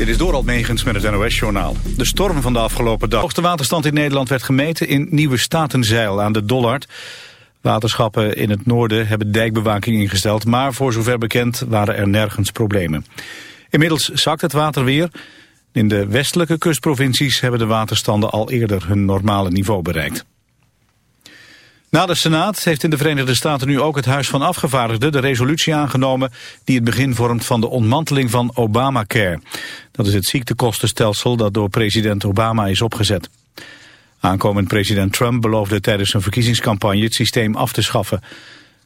Dit is Doral Megens met het NOS-journaal. De storm van de afgelopen dag. De waterstand in Nederland werd gemeten in Nieuwe Statenzeil aan de Dollard. Waterschappen in het noorden hebben dijkbewaking ingesteld... maar voor zover bekend waren er nergens problemen. Inmiddels zakt het water weer. In de westelijke kustprovincies hebben de waterstanden al eerder hun normale niveau bereikt. Na de Senaat heeft in de Verenigde Staten nu ook het Huis van Afgevaardigden de resolutie aangenomen die het begin vormt van de ontmanteling van Obamacare. Dat is het ziektekostenstelsel dat door president Obama is opgezet. Aankomend president Trump beloofde tijdens zijn verkiezingscampagne het systeem af te schaffen.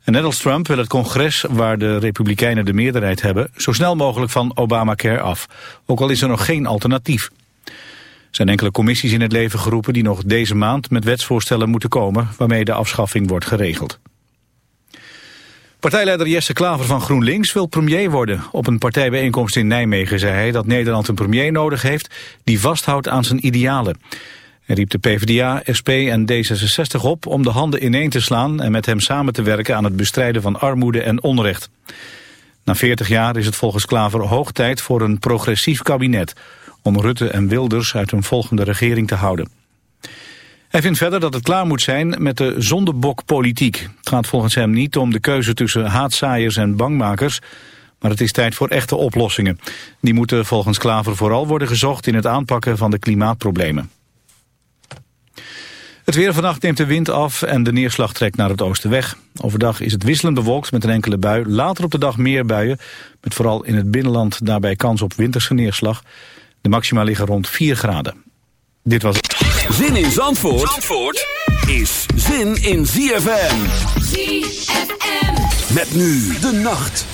En net als Trump wil het congres, waar de Republikeinen de meerderheid hebben, zo snel mogelijk van Obamacare af. Ook al is er nog geen alternatief zijn enkele commissies in het leven geroepen die nog deze maand met wetsvoorstellen moeten komen waarmee de afschaffing wordt geregeld. Partijleider Jesse Klaver van GroenLinks wil premier worden. Op een partijbijeenkomst in Nijmegen zei hij dat Nederland een premier nodig heeft die vasthoudt aan zijn idealen. Hij riep de PvdA, SP en D66 op om de handen ineen te slaan en met hem samen te werken aan het bestrijden van armoede en onrecht. Na 40 jaar is het volgens Klaver hoog tijd voor een progressief kabinet om Rutte en Wilders uit een volgende regering te houden. Hij vindt verder dat het klaar moet zijn met de zondebokpolitiek. Het gaat volgens hem niet om de keuze tussen haatzaaiers en bangmakers... maar het is tijd voor echte oplossingen. Die moeten volgens Klaver vooral worden gezocht in het aanpakken van de klimaatproblemen. Het weer vannacht neemt de wind af en de neerslag trekt naar het oosten weg. Overdag is het wisselend bewolkt met een enkele bui. Later op de dag meer buien, met vooral in het binnenland daarbij kans op winterse neerslag. De maxima liggen rond 4 graden. Dit was. Zin in Zandvoort, Zandvoort is zin in ZFM. ZFM. Met nu de nacht.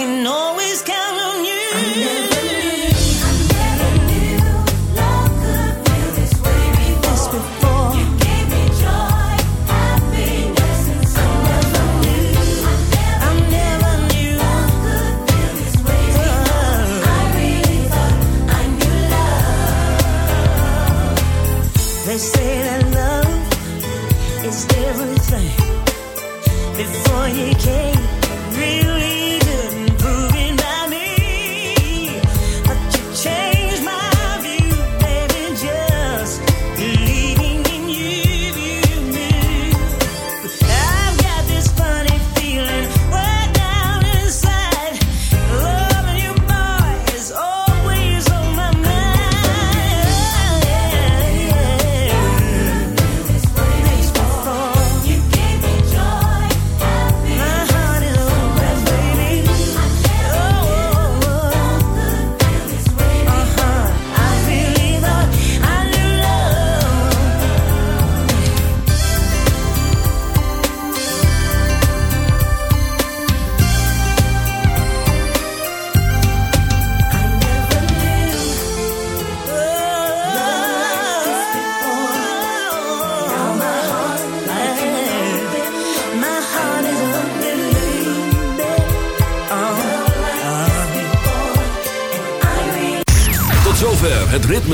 can always.